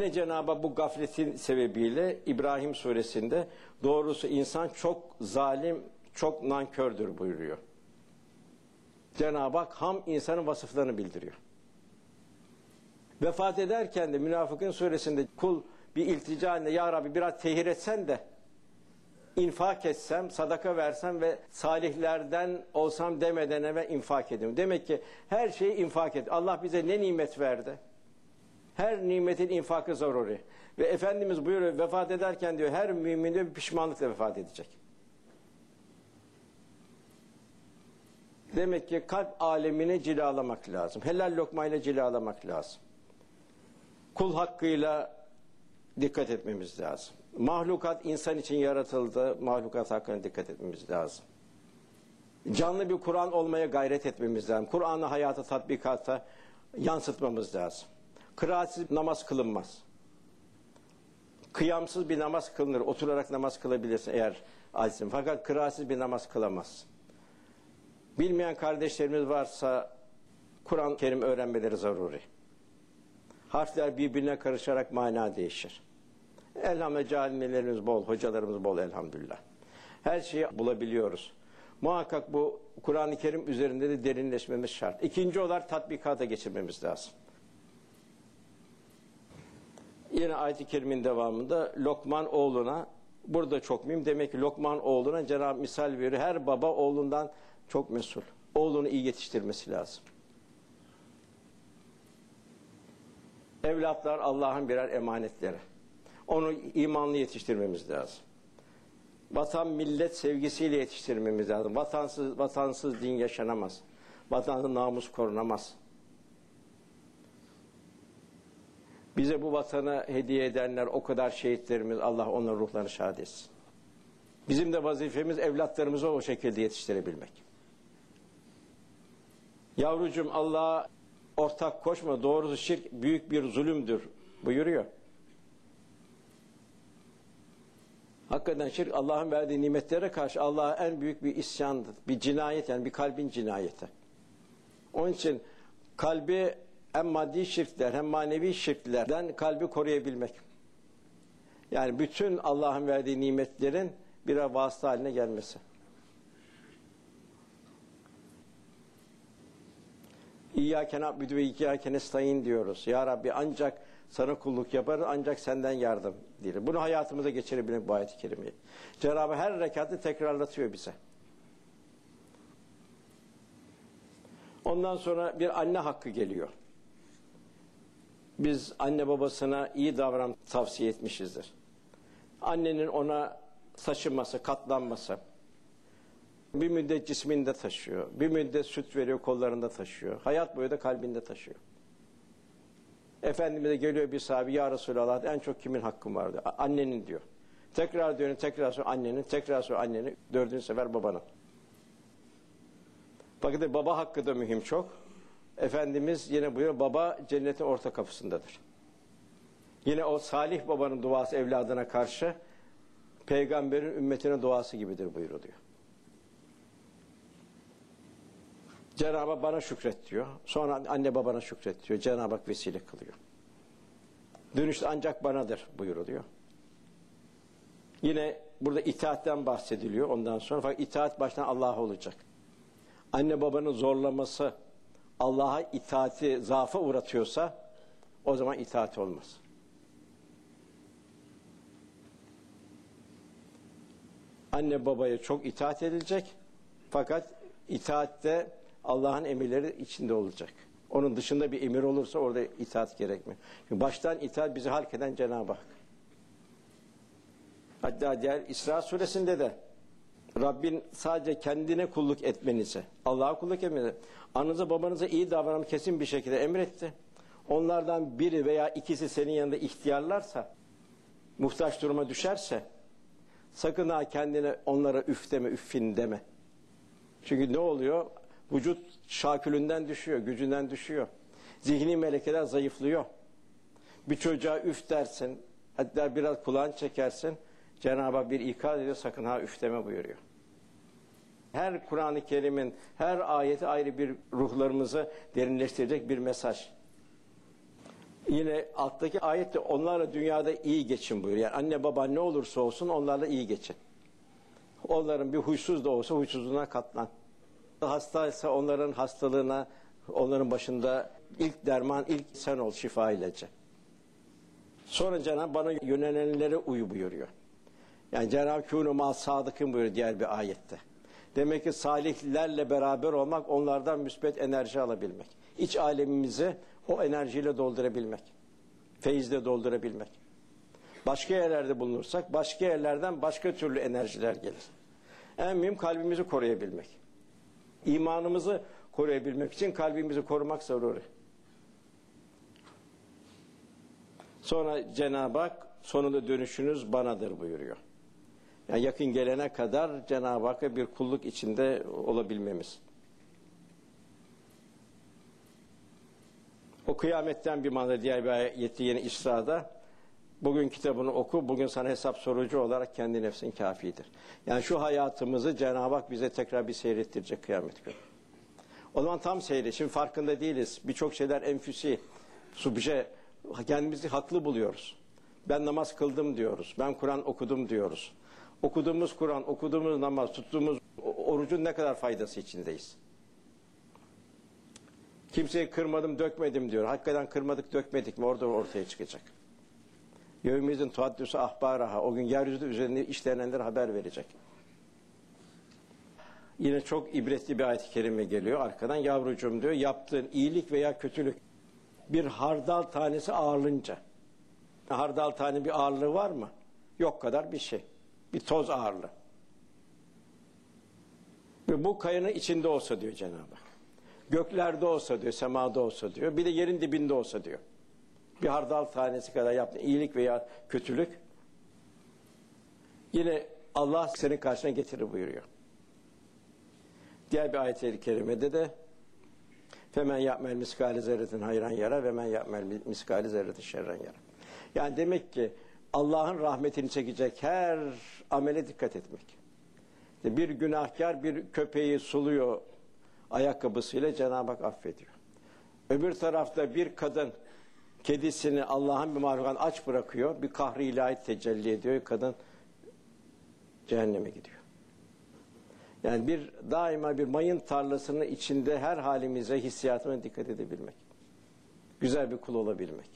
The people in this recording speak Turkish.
Yine Cenab-ı bu gafletin sebebiyle İbrahim suresinde doğrusu insan çok zalim, çok nankördür buyuruyor. Cenab-ı Hak ham insanın vasıflarını bildiriyor. Vefat ederken de Münafıkın suresinde kul bir iltica halinde ya Rabbi biraz tehir etsen de infak etsem, sadaka versem ve salihlerden olsam demeden eve infak ediyorum. Demek ki her şeyi infak et. Allah bize ne nimet verdi? Her nimetin infakı zaruri. Ve Efendimiz buyuruyor vefat ederken diyor her mümin bir pişmanlıkla vefat edecek. Demek ki kalp alemini cilalamak lazım. Helal lokmayla cilalamak lazım. Kul hakkıyla dikkat etmemiz lazım. Mahlukat insan için yaratıldı. Mahlukat hakkına dikkat etmemiz lazım. Canlı bir Kur'an olmaya gayret etmemiz lazım. Kur'an'ı hayata, tatbikata yansıtmamız lazım. Kıraatsiz namaz kılınmaz. Kıyamsız bir namaz kılınır. Oturarak namaz kılabilirsin eğer acizsin. Fakat kıraatsiz bir namaz kılamaz. Bilmeyen kardeşlerimiz varsa Kur'an-ı Kerim öğrenmeleri zaruri. Harfler birbirine karışarak mana değişir. Elhamdülillah cahilmelerimiz bol, hocalarımız bol elhamdülillah. Her şeyi bulabiliyoruz. Muhakkak bu Kur'an-ı Kerim üzerinde de derinleşmemiz şart. İkinci olarak tatbikata geçirmemiz lazım. Yine ayet-i kerimin devamında Lokman oğluna burada çok mühim demek ki Lokman oğluna Cenab-ı misal veriyor. Her baba oğlundan çok mesul. Oğlunu iyi yetiştirmesi lazım. Evlatlar Allah'ın birer emanetleri. Onu imanlı yetiştirmemiz lazım. Vatan millet sevgisiyle yetiştirmemiz lazım. Vatansız vatansız din yaşanamaz. Vatansız namus korunamaz. Bize bu vatanı hediye edenler o kadar şehitlerimiz Allah onların ruhlarını şad etsin. Bizim de vazifemiz evlatlarımızı o şekilde yetiştirebilmek. Yavrucum Allah'a ortak koşma doğrusu şirk büyük bir zulümdür buyuruyor. Hakikaten şirk Allah'ın verdiği nimetlere karşı Allah'a en büyük bir isyandır. Bir cinayet yani bir kalbin cinayeti. Onun için kalbi hem maddi şirkler hem manevi şirklerden kalbi koruyabilmek. Yani bütün Allah'ın verdiği nimetlerin birer vasıta haline gelmesi. İyyâke na'budu ve iyyâke nestaîn diyoruz. Ya Rabbi ancak sana kulluk yaparız ancak senden yardım dilir. Bunu hayatımıza geçirebilmek bu ayet-i kerimeyi. Cenab-ı her rekatı tekrarlatıyor bize. Ondan sonra bir anne hakkı geliyor. Biz anne babasına iyi davran tavsiye etmişizdir. Annenin ona taşınması, katlanması. Bir müddet cisminde taşıyor. Bir müddet süt veriyor, kollarında taşıyor. Hayat boyu da kalbinde taşıyor. Efendimiz'e geliyor bir sahibi, ya Resulallah en çok kimin hakkım var diyor. Annenin diyor. Tekrar diyor, tekrar sonra annenin, tekrar sonra annenin, dördüncü sefer babanın. Bakın baba hakkı da mühim çok. Efendimiz yine buyuruyor, baba cennetin orta kapısındadır. Yine o salih babanın duası evladına karşı, peygamberin ümmetine duası gibidir buyuruluyor. Cenab-ı Hak bana şükret diyor. Sonra anne babana şükret diyor. Cenab-ı Hak vesile kılıyor. Dönüşte ancak banadır buyuruluyor. Yine burada itaatten bahsediliyor ondan sonra. Fakat itaat baştan Allah'a olacak. Anne babanın zorlaması Allah'a itaati zaafa uğratıyorsa o zaman itaat olmaz. Anne babaya çok itaat edilecek. Fakat itaatte Allah'ın emirleri içinde olacak. Onun dışında bir emir olursa orada itaat gerekmiyor. Çünkü baştan itaat bizi halk eden Cenab-ı Hak. Hatta diğer İsra suresinde de Rabbin sadece kendine kulluk etmenizi, Allah'a kulluk etmenizi, anınıza babanıza iyi davranın kesin bir şekilde emretti. Onlardan biri veya ikisi senin yanında ihtiyarlarsa, muhtaç duruma düşerse, sakın ha kendine onlara üf deme, üffin deme. Çünkü ne oluyor? Vücut şakülünden düşüyor, gücünden düşüyor. Zihni melekeler zayıflıyor. Bir çocuğa üf dersin, hatta biraz kulağını çekersin, Cenab-ı Hak bir ikaz ediyor, sakın ha üf deme buyuruyor. Her Kur'an-ı Kerim'in her ayeti ayrı bir ruhlarımızı derinleştirecek bir mesaj. Yine alttaki ayette onlarla dünyada iyi geçin buyuruyor. Yani anne baba ne olursa olsun onlarla iyi geçin. Onların bir huysuz da olsa huysuzluğuna katlan. Hastaysa onların hastalığına, onların başında ilk derman, ilk sen ol şifa ilacı. Sonra Cenab-ı bana yönelenlere uyu buyuruyor. Yani Cenab-ı Kûnü mal sadıkın buyuruyor diğer bir ayette. Demek ki salihlerle beraber olmak, onlardan müsbet enerji alabilmek. İç alemimizi o enerjiyle doldurabilmek. Feyizle doldurabilmek. Başka yerlerde bulunursak, başka yerlerden başka türlü enerjiler gelir. En mühim kalbimizi koruyabilmek. İmanımızı koruyabilmek için kalbimizi korumak zaruri. Sonra Cenab-ı Hak sonunda dönüşünüz banadır buyuruyor. Yani yakın gelene kadar Cenab-ı Hakk'a bir kulluk içinde olabilmemiz. O kıyametten bir manada diğer bir ayeti yeni İsra'da bugün kitabını oku, bugün sana hesap sorucu olarak kendi nefsin kafidir. Yani şu hayatımızı Cenab-ı Hak bize tekrar bir seyrettirecek kıyamet günü. O zaman tam seyret. Şimdi farkında değiliz. Birçok şeyler enfüsi, subje, kendimizi haklı buluyoruz. Ben namaz kıldım diyoruz. Ben Kur'an okudum diyoruz. Okuduğumuz Kur'an, okuduğumuz namaz, tuttuğumuz orucun ne kadar faydası içindeyiz. Kimseyi kırmadım, dökmedim diyor. Hakikaten kırmadık, dökmedik mi? Orada ortaya çıkacak. Yevmimizin tuhaddüsü ahbaraha. O gün yeryüzü üzerinde işlenenler haber verecek. Yine çok ibretli bir ayet-i kerime geliyor. Arkadan yavrucuğum diyor. Yaptığın iyilik veya kötülük bir hardal tanesi ağırlınca. Hardal tane bir ağırlığı var mı? Yok kadar bir şey. Bir toz ağırlığı. Ve bu kayanın içinde olsa diyor Cenab-ı Hak. Göklerde olsa diyor, semada olsa diyor. Bir de yerin dibinde olsa diyor. Bir hardal tanesi kadar yaptığın iyilik veya kötülük yine Allah senin karşına getirir buyuruyor. Diğer bir ayet-i kerimede de Femen yapmel miskali zerretin hayran yara ve men yapmel miskali zerretin şerren yara. Yani demek ki Allah'ın rahmetini çekecek her amele dikkat etmek. Bir günahkar bir köpeği suluyor ayakkabısıyla Cenab-ı Hak affediyor. Öbür tarafta bir kadın kedisini Allah'ın bir mahlukat aç bırakıyor. Bir kahri ilahi tecelli ediyor. Kadın cehenneme gidiyor. Yani bir daima bir mayın tarlasının içinde her halimize, hissiyatına dikkat edebilmek. Güzel bir kul olabilmek.